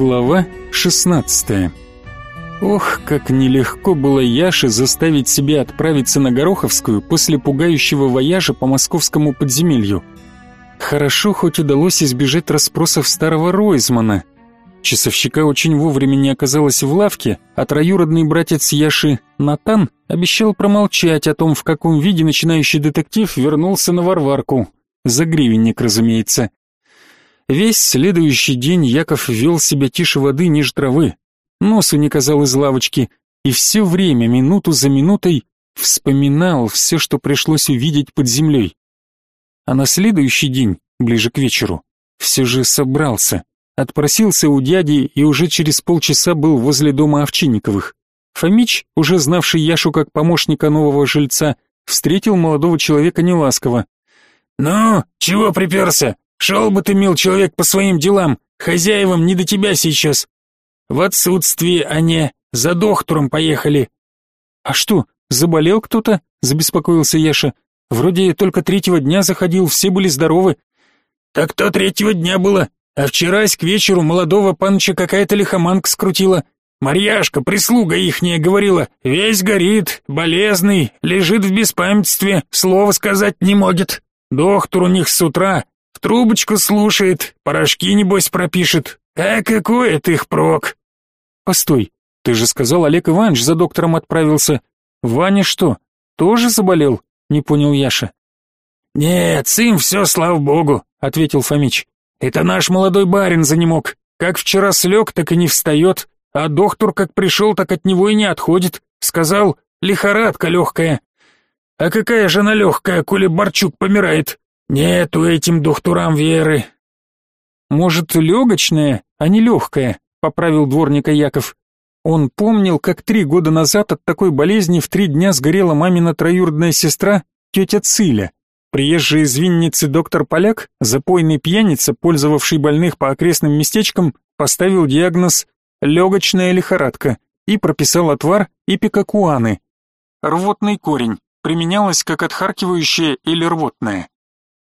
Глава 16. Ох, как нелегко было Яше заставить себя отправиться на Гороховскую после пугающего вояжа по московскому подземелью. Хорошо хоть удалось избежать расспросов старого Ройзмана. Часовщика очень вовремя не оказалось в лавке, а троюродный братец Яши, Натан, обещал промолчать о том, в каком виде начинающий детектив вернулся на Варварку. За гривенник, разумеется. Весь следующий день Яков вел себя тише воды ниже травы, нос уникал из лавочки, и все время, минуту за минутой, вспоминал все, что пришлось увидеть под землей. А на следующий день, ближе к вечеру, все же собрался, отпросился у дяди и уже через полчаса был возле дома Овчинниковых. Фомич, уже знавший Яшу как помощника нового жильца, встретил молодого человека неласково. «Ну, чего приперся? Шел бы ты, мил человек, по своим делам, хозяевам не до тебя сейчас. В отсутствии они за доктором поехали. А что, заболел кто-то? Забеспокоился Яша. Вроде только третьего дня заходил, все были здоровы. Так то третьего дня было, а вчерась к вечеру молодого панча какая-то лихоманка скрутила. Марьяшка, прислуга ихняя, говорила, весь горит, болезный, лежит в беспамятстве, слова сказать не может. Доктор у них с утра трубочку слушает, порошки, небось, пропишет. А какой это их прок? Постой, ты же сказал, Олег Иванович за доктором отправился. Ваня что, тоже заболел? Не понял Яша. Нет, сын все, слава богу, ответил Фомич. Это наш молодой барин занемог. Как вчера слег, так и не встает, а доктор как пришел, так от него и не отходит. Сказал, лихорадка легкая. А какая же она легкая, коли Борчук помирает? Нету этим докторам веры. Может, легочная, а не легкая, поправил дворника Яков. Он помнил, как три года назад от такой болезни в три дня сгорела мамина троюродная сестра, тетя Циля. Приезжий из Винницы доктор Поляк, запойный пьяница, пользовавший больных по окрестным местечкам, поставил диагноз «легочная лихорадка» и прописал отвар ипикакуаны. Рвотный корень, применялось как отхаркивающее или рвотное.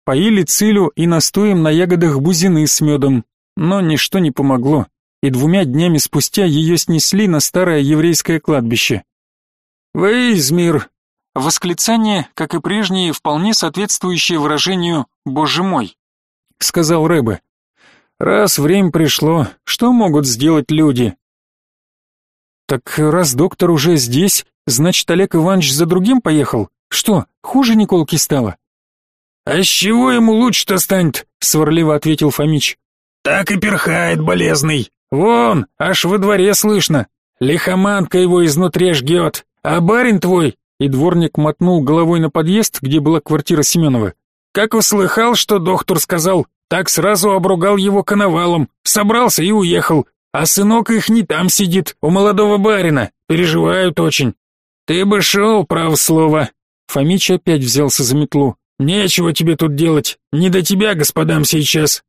Поили цилю и настоем на ягодах бузины с медом, но ничто не помогло, и двумя днями спустя ее снесли на старое еврейское кладбище. «Вейзмир!» Восклицание, как и прежние, вполне соответствующее выражению «Боже мой», — сказал Рэбе. «Раз время пришло, что могут сделать люди?» «Так раз доктор уже здесь, значит, Олег Иванович за другим поехал? Что, хуже Николки стало?» «А с чего ему лучше-то станет?» — сварливо ответил Фомич. «Так и перхает болезный. Вон, аж во дворе слышно. Лихоманка его изнутри жгет. А барин твой...» И дворник мотнул головой на подъезд, где была квартира Семенова. «Как услыхал, что доктор сказал, так сразу обругал его коновалом, собрался и уехал. А сынок их не там сидит, у молодого барина, переживают очень. Ты бы шел, право слово». Фомич опять взялся за метлу. Нечего тебе тут делать. Не до тебя, господам, сейчас.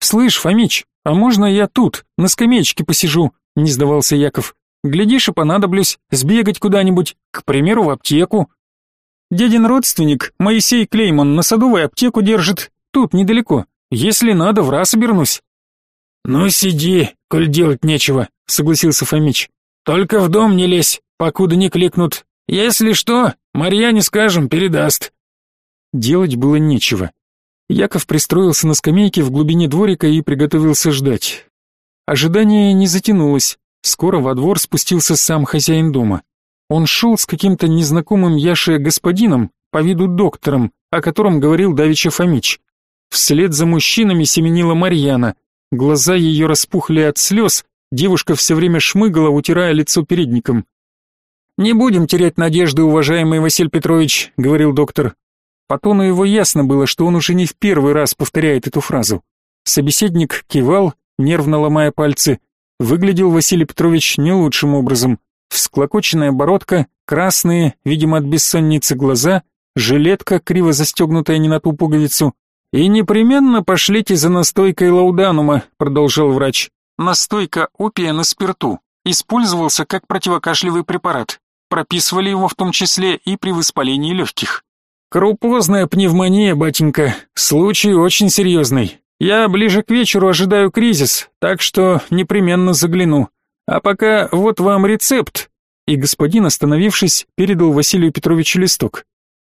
Слышь, Фомич, а можно я тут, на скамеечке посижу? Не сдавался Яков. Глядишь и понадоблюсь сбегать куда-нибудь, к примеру, в аптеку. Дедин родственник, Моисей Клейман, на садовой аптеку держит, тут недалеко. Если надо, в раз обернусь. Ну сиди, коль делать нечего, согласился Фомич. Только в дом не лезь, покуда не кликнут. Если что, Марьяне скажем, передаст. Делать было нечего. Яков пристроился на скамейке в глубине дворика и приготовился ждать. Ожидание не затянулось. Скоро во двор спустился сам хозяин дома. Он шел с каким-то незнакомым Яше господином, по виду доктором, о котором говорил Давича Фомич. Вслед за мужчинами семенила Марьяна. Глаза ее распухли от слез, девушка все время шмыгала, утирая лицо передником. «Не будем терять надежды, уважаемый Василий Петрович», — говорил доктор. По тону его ясно было, что он уже не в первый раз повторяет эту фразу. Собеседник кивал, нервно ломая пальцы. Выглядел Василий Петрович не лучшим образом. Всклокоченная бородка, красные, видимо от бессонницы глаза, жилетка, криво застегнутая не на ту пуговицу. «И непременно пошлите за настойкой лауданума», — продолжал врач. Настойка опия на спирту. Использовался как противокашлевый препарат. Прописывали его в том числе и при воспалении легких. «Крупозная пневмония, батенька. Случай очень серьезный. Я ближе к вечеру ожидаю кризис, так что непременно загляну. А пока вот вам рецепт». И господин, остановившись, передал Василию Петровичу листок.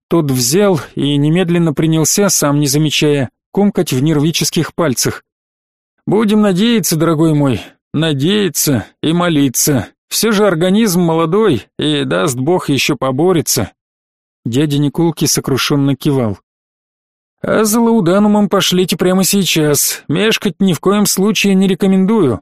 Тот взял и немедленно принялся, сам не замечая, комкать в нервических пальцах. «Будем надеяться, дорогой мой, надеяться и молиться. Все же организм молодой, и, даст Бог, еще поборется». Дядя Никулки сокрушенно кивал. «А за лауданумом пошлите прямо сейчас. Мешкать ни в коем случае не рекомендую».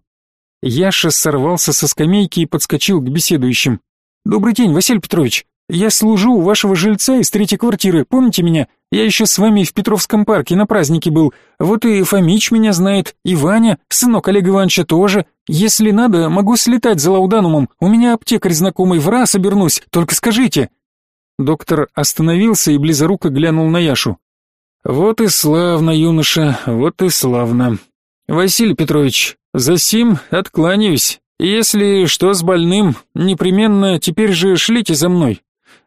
Яша сорвался со скамейки и подскочил к беседующим. «Добрый день, Василий Петрович. Я служу у вашего жильца из третьей квартиры, помните меня? Я еще с вами в Петровском парке на празднике был. Вот и Фомич меня знает, и Ваня, сынок Олега Ивановича тоже. Если надо, могу слетать за лауданумом. У меня аптекарь знакомый, в раз обернусь, только скажите». Доктор остановился и близоруко глянул на Яшу. «Вот и славно, юноша, вот и славно. Василий Петрович, за сим откланяюсь. Если что с больным, непременно теперь же шлите за мной.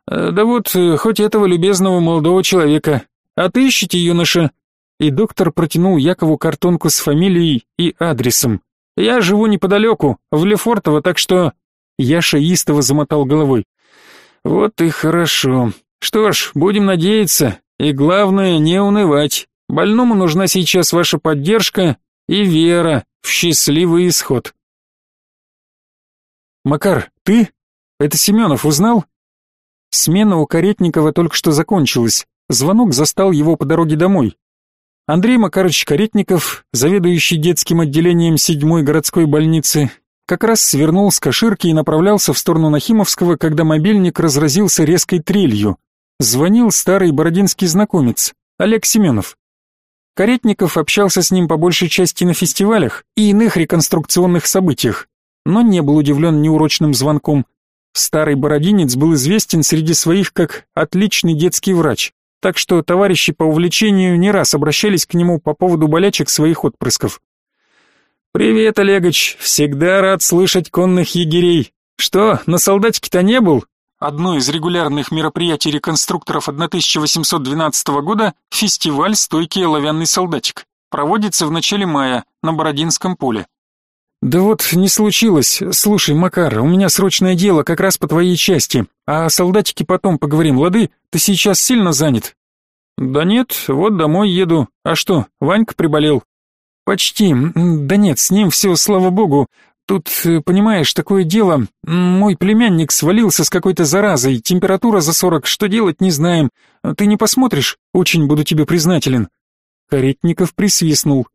Э, да вот, э, хоть этого любезного молодого человека. Отыщите, юноша. И доктор протянул Якову картонку с фамилией и адресом. Я живу неподалеку, в Лефортово, так что... Яша истово замотал головой. Вот и хорошо. Что ж, будем надеяться. И главное, не унывать. Больному нужна сейчас ваша поддержка и вера в счастливый исход. Макар, ты? Это Семенов узнал? Смена у Каретникова только что закончилась. Звонок застал его по дороге домой. Андрей Макарович Каретников, заведующий детским отделением седьмой городской больницы, как раз свернул с Каширки и направлялся в сторону Нахимовского, когда мобильник разразился резкой трелью. Звонил старый бородинский знакомец, Олег Семенов. Каретников общался с ним по большей части на фестивалях и иных реконструкционных событиях, но не был удивлен неурочным звонком. Старый бородинец был известен среди своих как отличный детский врач, так что товарищи по увлечению не раз обращались к нему по поводу болячек своих отпрысков. «Привет, Олегович, всегда рад слышать конных егерей. Что, на солдатике-то не был?» Одно из регулярных мероприятий реконструкторов 1812 года – фестиваль «Стойкий оловянный солдатик». Проводится в начале мая на Бородинском поле. «Да вот не случилось. Слушай, Макар, у меня срочное дело как раз по твоей части. А о солдатике потом поговорим, лады? Ты сейчас сильно занят?» «Да нет, вот домой еду. А что, Ванька приболел?» «Почти. Да нет, с ним все, слава богу. Тут, э, понимаешь, такое дело. Мой племянник свалился с какой-то заразой, температура за сорок, что делать не знаем. Ты не посмотришь? Очень буду тебе признателен». Каретников присвистнул.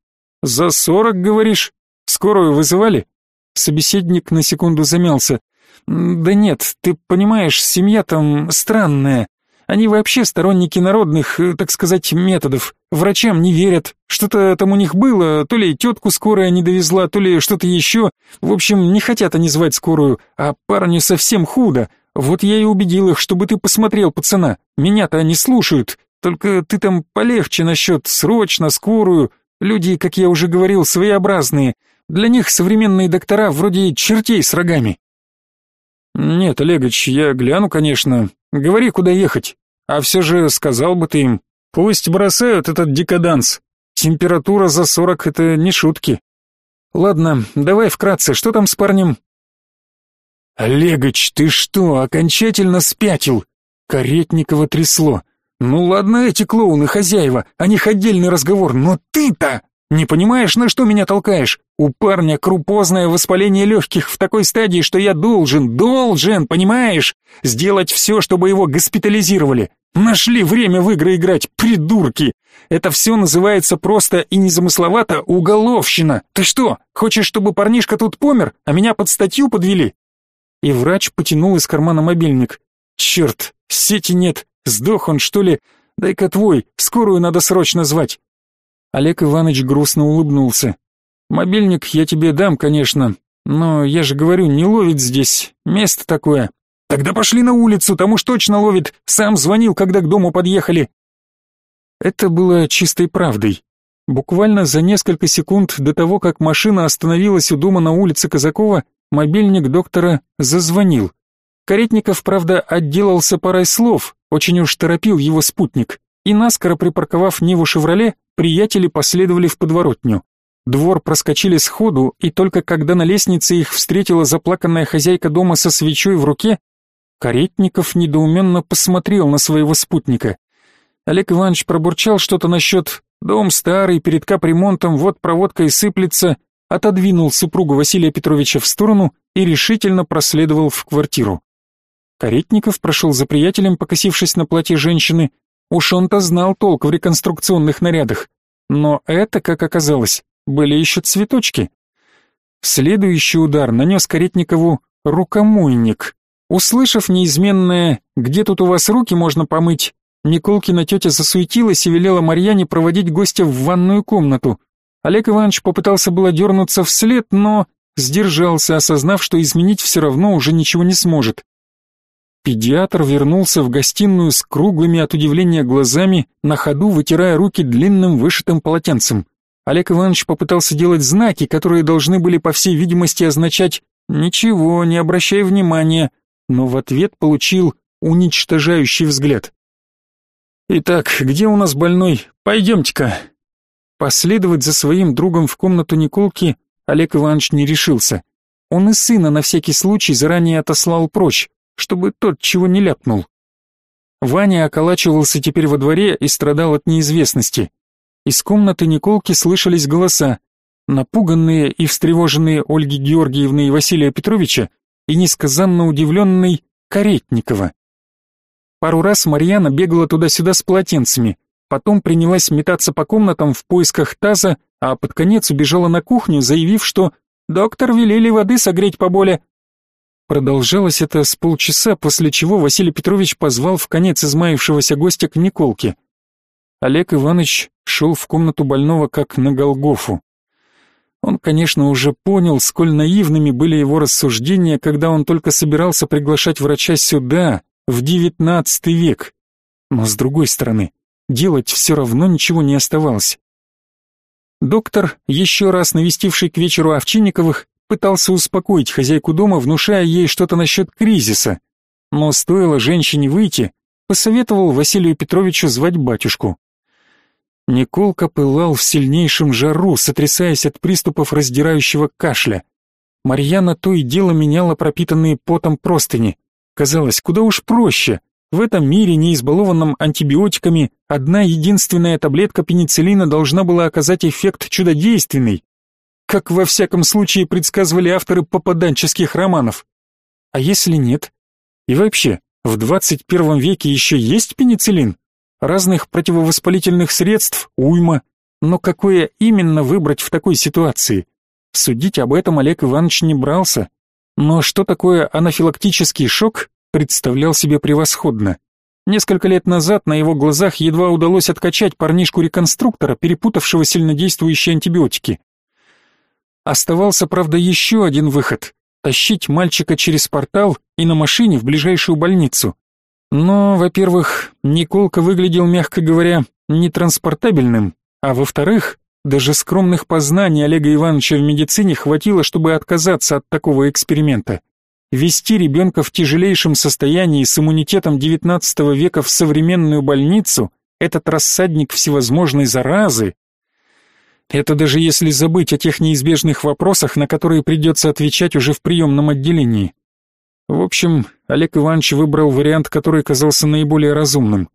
«За сорок, говоришь?» Скорую вызывали? Собеседник на секунду замялся. Да нет, ты понимаешь, семья там странная. Они вообще сторонники народных, э, так сказать, методов. Врачам не верят. Что-то там у них было, то ли тетку скорая не довезла, то ли что-то еще. В общем, не хотят они звать скорую, а парню совсем худо. Вот я и убедил их, чтобы ты посмотрел, пацана. Меня-то они слушают. Только ты там полегче насчет срочно, скорую. Люди, как я уже говорил, своеобразные. Для них современные доктора вроде чертей с рогами. Нет, Олегович, я гляну, конечно. Говори, куда ехать. А все же сказал бы ты им, пусть бросают этот декаданс. Температура за сорок — это не шутки. Ладно, давай вкратце, что там с парнем? Олегович, ты что, окончательно спятил? Каретникова трясло. Ну ладно эти клоуны хозяева, о них отдельный разговор, но ты-то... Не понимаешь, на что меня толкаешь? У парня крупозное воспаление легких в такой стадии, что я должен, должен, понимаешь? Сделать все, чтобы его госпитализировали. Нашли время в игры играть, придурки! Это все называется просто и незамысловато уголовщина. Ты что, хочешь, чтобы парнишка тут помер, а меня под статью подвели? И врач потянул из кармана мобильник. Черт, сети нет, сдох он, что ли? Дай-ка твой, скорую надо срочно звать. Олег Иванович грустно улыбнулся. «Мобильник я тебе дам, конечно, но я же говорю, не ловит здесь, место такое. Тогда пошли на улицу, там уж точно ловит, сам звонил, когда к дому подъехали». Это было чистой правдой. Буквально за несколько секунд до того, как машина остановилась у дома на улице Казакова, мобильник доктора зазвонил. Каретников, правда, отделался парой слов, очень уж торопил его спутник. И наскоро припарковав Ниву «Шевроле», приятели последовали в подворотню. Двор проскочили сходу, и только когда на лестнице их встретила заплаканная хозяйка дома со свечой в руке, Каретников недоуменно посмотрел на своего спутника. Олег Иванович пробурчал что-то насчет «дом старый, перед капремонтом, вот проводка и сыплется», отодвинул супругу Василия Петровича в сторону и решительно проследовал в квартиру. Каретников прошел за приятелем, покосившись на платье женщины. Уж он-то знал толк в реконструкционных нарядах. Но это, как оказалось, были еще цветочки. Следующий удар нанес Каретникову рукомойник. Услышав неизменное «Где тут у вас руки можно помыть?», Николкина тетя засуетилась и велела Марьяне проводить гостя в ванную комнату. Олег Иванович попытался было дернуться вслед, но сдержался, осознав, что изменить все равно уже ничего не сможет. Педиатр вернулся в гостиную с круглыми от удивления глазами, на ходу вытирая руки длинным вышитым полотенцем. Олег Иванович попытался делать знаки, которые должны были, по всей видимости, означать «ничего, не обращай внимания», но в ответ получил уничтожающий взгляд. «Итак, где у нас больной? Пойдемте-ка». Последовать за своим другом в комнату Николки Олег Иванович не решился. Он и сына на всякий случай заранее отослал прочь, чтобы тот чего не ляпнул. Ваня околачивался теперь во дворе и страдал от неизвестности. Из комнаты Николки слышались голоса, напуганные и встревоженные Ольги Георгиевны и Василия Петровича и несказанно удивленный Каретникова. Пару раз Марьяна бегала туда-сюда с полотенцами, потом принялась метаться по комнатам в поисках таза, а под конец убежала на кухню, заявив, что «доктор велели воды согреть поболе». Продолжалось это с полчаса, после чего Василий Петрович позвал в конец измаившегося гостя к Николке. Олег Иванович шел в комнату больного как на Голгофу. Он, конечно, уже понял, сколь наивными были его рассуждения, когда он только собирался приглашать врача сюда, в девятнадцатый век. Но с другой стороны, делать все равно ничего не оставалось. Доктор, еще раз навестивший к вечеру Овчинниковых, пытался успокоить хозяйку дома, внушая ей что-то насчет кризиса. Но стоило женщине выйти, посоветовал Василию Петровичу звать батюшку. Николка пылал в сильнейшем жару, сотрясаясь от приступов раздирающего кашля. Марьяна то и дело меняла пропитанные потом простыни. Казалось, куда уж проще. В этом мире, не избалованном антибиотиками, одна единственная таблетка пенициллина должна была оказать эффект чудодейственный, как во всяком случае предсказывали авторы попаданческих романов. А если нет? И вообще, в 21 веке еще есть пенициллин? Разных противовоспалительных средств уйма, но какое именно выбрать в такой ситуации? Судить об этом Олег Иванович не брался, но что такое анафилактический шок, представлял себе превосходно. Несколько лет назад на его глазах едва удалось откачать парнишку-реконструктора, перепутавшего сильнодействующие антибиотики. Оставался, правда, еще один выход — тащить мальчика через портал и на машине в ближайшую больницу. Но, во-первых, Николка выглядел, мягко говоря, нетранспортабельным, а во-вторых, даже скромных познаний Олега Ивановича в медицине хватило, чтобы отказаться от такого эксперимента. Вести ребенка в тяжелейшем состоянии с иммунитетом XIX века в современную больницу, этот рассадник всевозможной заразы, это даже если забыть о тех неизбежных вопросах, на которые придется отвечать уже в приемном отделении. В общем, Олег Иванович выбрал вариант, который казался наиболее разумным.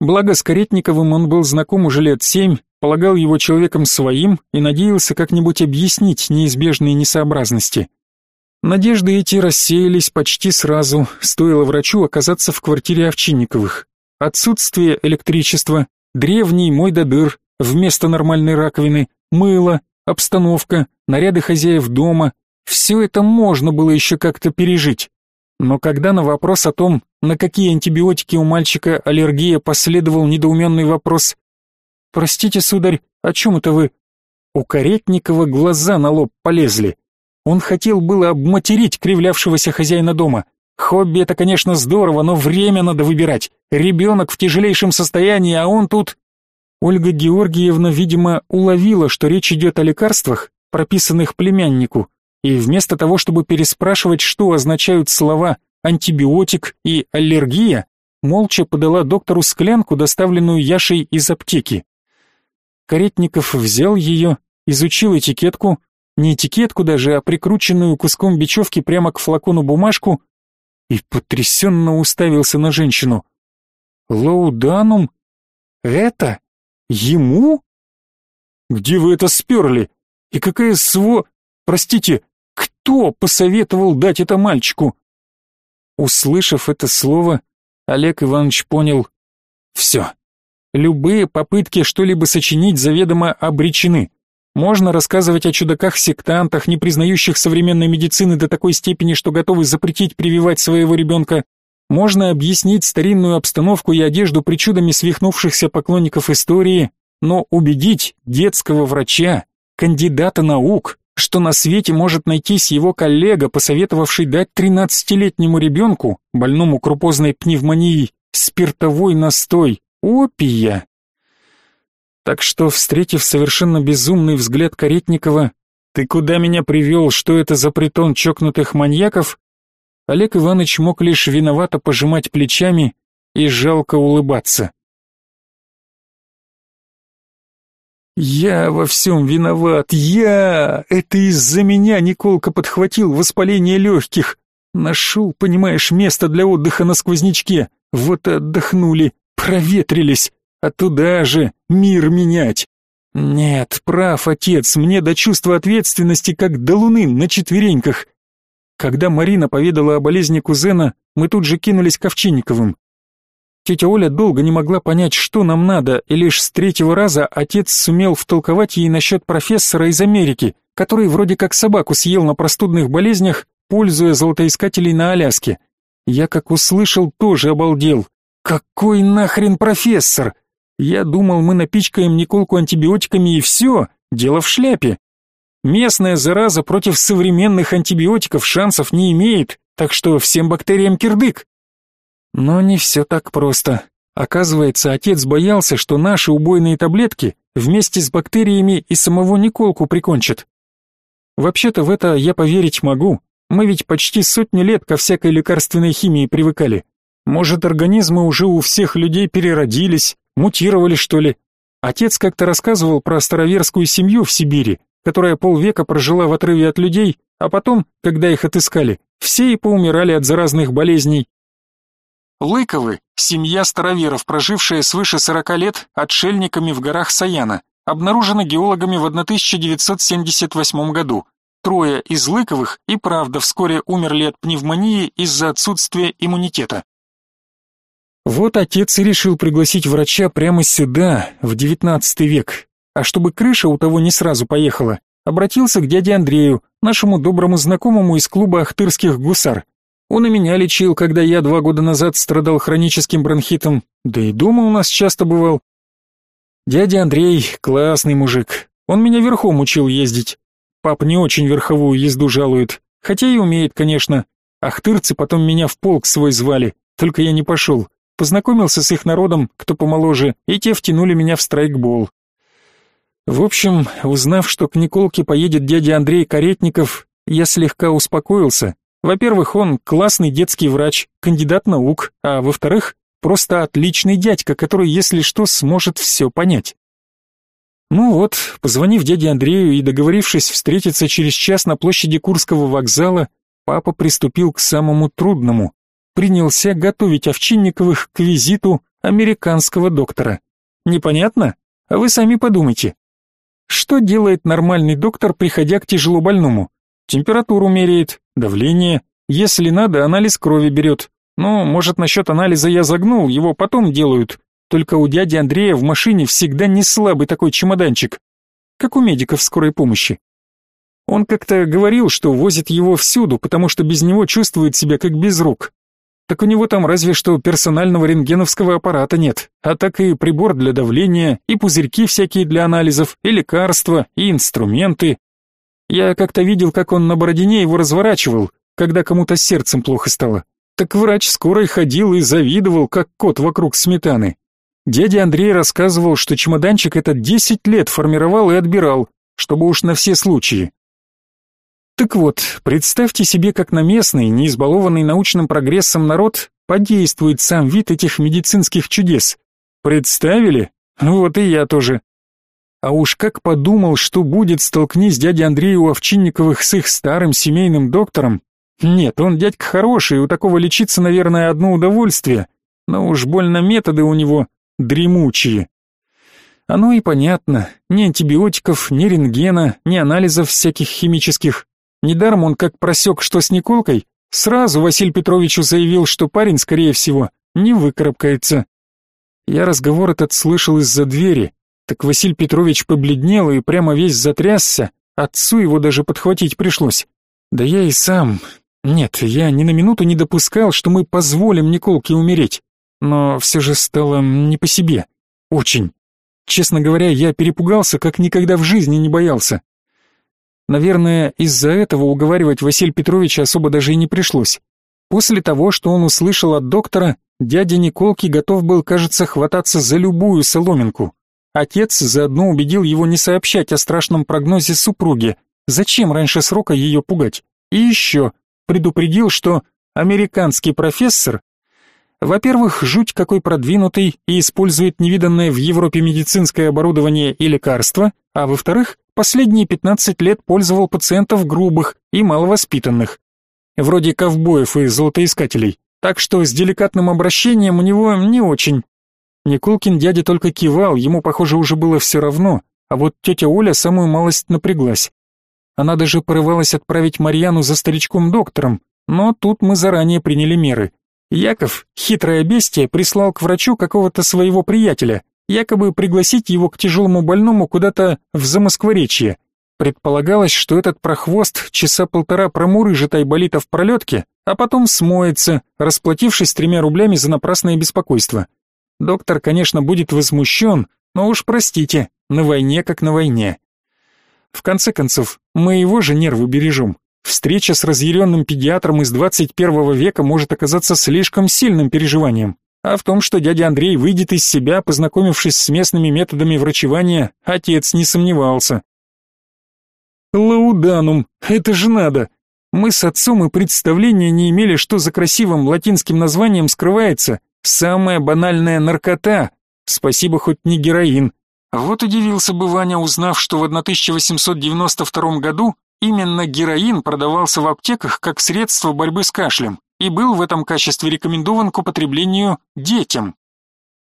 Благо с Каретниковым он был знаком уже лет семь, полагал его человеком своим и надеялся как-нибудь объяснить неизбежные несообразности. Надежды эти рассеялись почти сразу, стоило врачу оказаться в квартире Овчинниковых. Отсутствие электричества, древний мой да дыр вместо нормальной раковины, мыло, обстановка, наряды хозяев дома — все это можно было еще как-то пережить. Но когда на вопрос о том, на какие антибиотики у мальчика аллергия, последовал недоуменный вопрос «Простите, сударь, о чем это вы?» У Каретникова глаза на лоб полезли. Он хотел было обматерить кривлявшегося хозяина дома. Хобби это, конечно, здорово, но время надо выбирать. Ребенок в тяжелейшем состоянии, а он тут... Ольга Георгиевна, видимо, уловила, что речь идет о лекарствах, прописанных племяннику, и вместо того, чтобы переспрашивать, что означают слова антибиотик и аллергия, молча подала доктору склянку, доставленную Яшей из аптеки. Каретников взял ее, изучил этикетку, не этикетку даже, а прикрученную куском бечевки прямо к флакону бумажку и потрясенно уставился на женщину. «Лауданум? Это? Ему? Где вы это сперли? И какая сво... Простите, кто посоветовал дать это мальчику?» Услышав это слово, Олег Иванович понял — все. Любые попытки что-либо сочинить заведомо обречены. Можно рассказывать о чудаках-сектантах, не признающих современной медицины до такой степени, что готовы запретить прививать своего ребенка. Можно объяснить старинную обстановку и одежду причудами свихнувшихся поклонников истории, но убедить детского врача, кандидата наук, что на свете может найтись его коллега, посоветовавший дать 13-летнему ребенку, больному крупозной пневмонией, спиртовой настой, опия. Так что, встретив совершенно безумный взгляд Каретникова, «Ты куда меня привел? Что это за притон чокнутых маньяков?» Олег Иванович мог лишь виновато пожимать плечами и жалко улыбаться. «Я во всем виноват, я! Это из-за меня Николка подхватил воспаление легких. Нашел, понимаешь, место для отдыха на сквознячке. Вот и отдохнули, проветрились а туда же мир менять. Нет, прав отец, мне до чувства ответственности как до луны на четвереньках. Когда Марина поведала о болезни кузена, мы тут же кинулись к Овчинниковым. Тетя Оля долго не могла понять, что нам надо, и лишь с третьего раза отец сумел втолковать ей насчет профессора из Америки, который вроде как собаку съел на простудных болезнях, пользуя золотоискателей на Аляске. Я как услышал, тоже обалдел. Какой нахрен профессор? Я думал, мы напичкаем Николку антибиотиками и все, дело в шляпе. Местная зараза против современных антибиотиков шансов не имеет, так что всем бактериям кирдык. Но не все так просто. Оказывается, отец боялся, что наши убойные таблетки вместе с бактериями и самого Николку прикончат. Вообще-то в это я поверить могу. Мы ведь почти сотню лет ко всякой лекарственной химии привыкали. Может, организмы уже у всех людей переродились, Мутировали, что ли? Отец как-то рассказывал про староверскую семью в Сибири, которая полвека прожила в отрыве от людей, а потом, когда их отыскали, все и поумирали от заразных болезней. Лыковы – семья староверов, прожившая свыше 40 лет отшельниками в горах Саяна, обнаружена геологами в 1978 году. Трое из Лыковых и правда вскоре умерли от пневмонии из-за отсутствия иммунитета. Вот отец и решил пригласить врача прямо сюда, в девятнадцатый век. А чтобы крыша у того не сразу поехала, обратился к дяде Андрею, нашему доброму знакомому из клуба ахтырских гусар. Он и меня лечил, когда я два года назад страдал хроническим бронхитом, да и дома у нас часто бывал. Дядя Андрей классный мужик. Он меня верхом учил ездить. Пап не очень верховую езду жалует, хотя и умеет, конечно. Ахтырцы потом меня в полк свой звали, только я не пошел. Познакомился с их народом, кто помоложе, и те втянули меня в страйкбол. В общем, узнав, что к Николке поедет дядя Андрей Каретников, я слегка успокоился. Во-первых, он классный детский врач, кандидат наук, а во-вторых, просто отличный дядька, который, если что, сможет все понять. Ну вот, позвонив дяде Андрею и договорившись встретиться через час на площади Курского вокзала, папа приступил к самому трудному принялся готовить Овчинниковых к визиту американского доктора. Непонятно? А вы сами подумайте. Что делает нормальный доктор, приходя к тяжелобольному? Температуру меряет, давление, если надо, анализ крови берет. Ну, может, насчет анализа я загнул, его потом делают. Только у дяди Андрея в машине всегда не слабый такой чемоданчик, как у медиков скорой помощи. Он как-то говорил, что возит его всюду, потому что без него чувствует себя как без рук. Так у него там разве что персонального рентгеновского аппарата нет, а так и прибор для давления, и пузырьки всякие для анализов, и лекарства, и инструменты. Я как-то видел, как он на Бородине его разворачивал, когда кому-то с сердцем плохо стало. Так врач скорой ходил и завидовал, как кот вокруг сметаны. Дядя Андрей рассказывал, что чемоданчик этот 10 лет формировал и отбирал, чтобы уж на все случаи. Так вот, представьте себе, как на местный, не избалованный научным прогрессом народ подействует сам вид этих медицинских чудес. Представили? Вот и я тоже. А уж как подумал, что будет, столкнись дядя Андрей у Овчинниковых с их старым семейным доктором. Нет, он дядька хороший, у такого лечиться, наверное, одно удовольствие, но уж больно методы у него дремучие. Оно и понятно, ни антибиотиков, ни рентгена, ни анализов всяких химических. Недаром он как просек, что с Николкой, сразу Василий Петровичу заявил, что парень, скорее всего, не выкарабкается. Я разговор этот слышал из-за двери, так Василий Петрович побледнел и прямо весь затрясся, отцу его даже подхватить пришлось. Да я и сам... Нет, я ни на минуту не допускал, что мы позволим Николке умереть. Но все же стало не по себе. Очень. Честно говоря, я перепугался, как никогда в жизни не боялся. Наверное, из-за этого уговаривать Василия Петровича особо даже и не пришлось. После того, что он услышал от доктора, дядя Николки готов был, кажется, хвататься за любую соломинку. Отец заодно убедил его не сообщать о страшном прогнозе супруги. Зачем раньше срока ее пугать? И еще предупредил, что американский профессор, во-первых, жуть какой продвинутый и использует невиданное в Европе медицинское оборудование и лекарства, а во-вторых, последние 15 лет пользовал пациентов грубых и маловоспитанных, вроде ковбоев и золотоискателей, так что с деликатным обращением у него не очень. Николкин дядя только кивал, ему, похоже, уже было все равно, а вот тетя Оля самую малость напряглась. Она даже порывалась отправить Марьяну за старичком-доктором, но тут мы заранее приняли меры. Яков, хитрое бестие, прислал к врачу какого-то своего приятеля, якобы пригласить его к тяжелому больному куда-то в Замоскворечье. Предполагалось, что этот прохвост часа полтора промурыжит Айболита в пролетке, а потом смоется, расплатившись тремя рублями за напрасное беспокойство. Доктор, конечно, будет возмущен, но уж простите, на войне как на войне. В конце концов, мы его же нервы бережем. Встреча с разъяренным педиатром из 21 века может оказаться слишком сильным переживанием. А в том, что дядя Андрей выйдет из себя, познакомившись с местными методами врачевания, отец не сомневался. Лауданум, это же надо. Мы с отцом и представления не имели, что за красивым латинским названием скрывается самая банальная наркота. Спасибо хоть не героин. Вот удивился бы Ваня, узнав, что в 1892 году именно героин продавался в аптеках как средство борьбы с кашлем и был в этом качестве рекомендован к употреблению детям.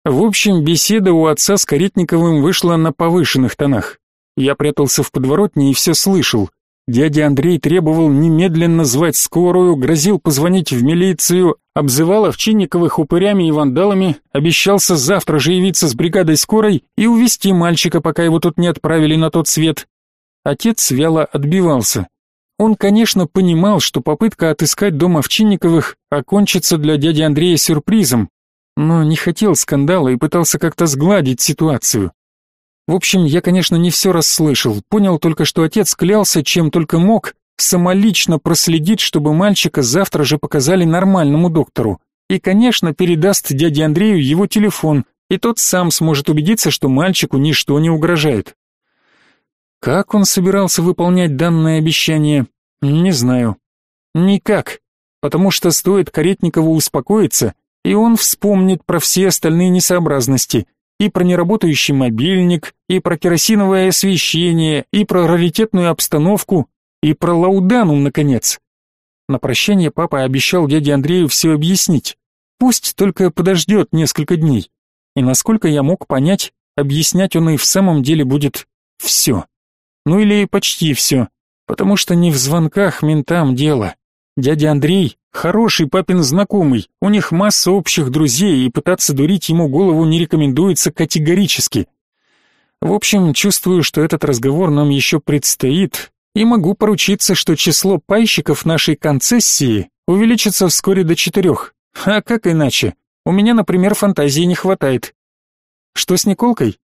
В общем, беседа у отца с Каретниковым вышла на повышенных тонах. Я прятался в подворотне и все слышал. Дядя Андрей требовал немедленно звать скорую, грозил позвонить в милицию, обзывал Овчинниковых упырями и вандалами, обещался завтра же явиться с бригадой скорой и увезти мальчика, пока его тут не отправили на тот свет. Отец вяло отбивался. Он, конечно, понимал, что попытка отыскать дом Овчинниковых окончится для дяди Андрея сюрпризом, но не хотел скандала и пытался как-то сгладить ситуацию. В общем, я, конечно, не все расслышал, понял только, что отец клялся, чем только мог, самолично проследить, чтобы мальчика завтра же показали нормальному доктору. И, конечно, передаст дяде Андрею его телефон, и тот сам сможет убедиться, что мальчику ничто не угрожает. Как он собирался выполнять данное обещание, не знаю. Никак, потому что стоит Каретникову успокоиться, и он вспомнит про все остальные несообразности, и про неработающий мобильник, и про керосиновое освещение, и про раритетную обстановку, и про лауданум, наконец. На прощание папа обещал дяде Андрею все объяснить. Пусть только подождет несколько дней. И насколько я мог понять, объяснять он и в самом деле будет все. Ну или почти все, потому что не в звонках ментам дело. Дядя Андрей Хороший папин знакомый, у них масса общих друзей, и пытаться дурить ему голову не рекомендуется категорически. В общем, чувствую, что этот разговор нам еще предстоит, и могу поручиться, что число пайщиков нашей концессии увеличится вскоре до четырех. А как иначе? У меня, например, фантазии не хватает. Что с Николкой?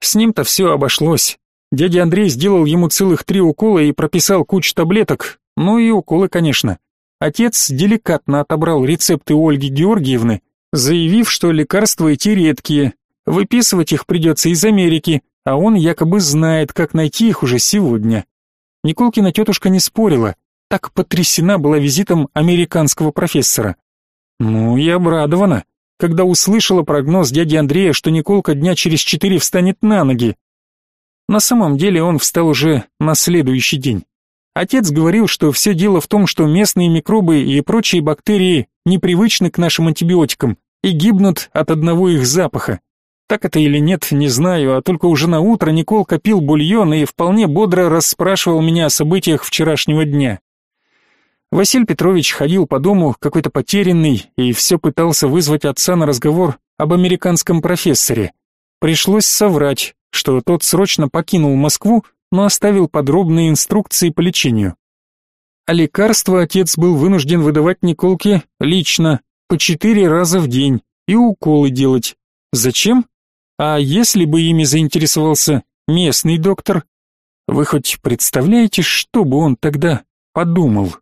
С ним-то все обошлось. Дядя Андрей сделал ему целых три укола и прописал кучу таблеток, ну и уколы, конечно. Отец деликатно отобрал рецепты Ольги Георгиевны, заявив, что лекарства эти редкие, выписывать их придется из Америки, а он якобы знает, как найти их уже сегодня. Николкина тетушка не спорила, так потрясена была визитом американского профессора. Ну и обрадована, когда услышала прогноз дяди Андрея, что Николка дня через четыре встанет на ноги. На самом деле он встал уже на следующий день. Отец говорил, что все дело в том, что местные микробы и прочие бактерии непривычны к нашим антибиотикам и гибнут от одного их запаха. Так это или нет, не знаю, а только уже на утро Никол копил бульон и вполне бодро расспрашивал меня о событиях вчерашнего дня. Василий Петрович ходил по дому какой-то потерянный и все пытался вызвать отца на разговор об американском профессоре. Пришлось соврать, что тот срочно покинул Москву, но оставил подробные инструкции по лечению. А лекарства отец был вынужден выдавать Николке лично, по четыре раза в день, и уколы делать. Зачем? А если бы ими заинтересовался местный доктор? Вы хоть представляете, что бы он тогда подумал?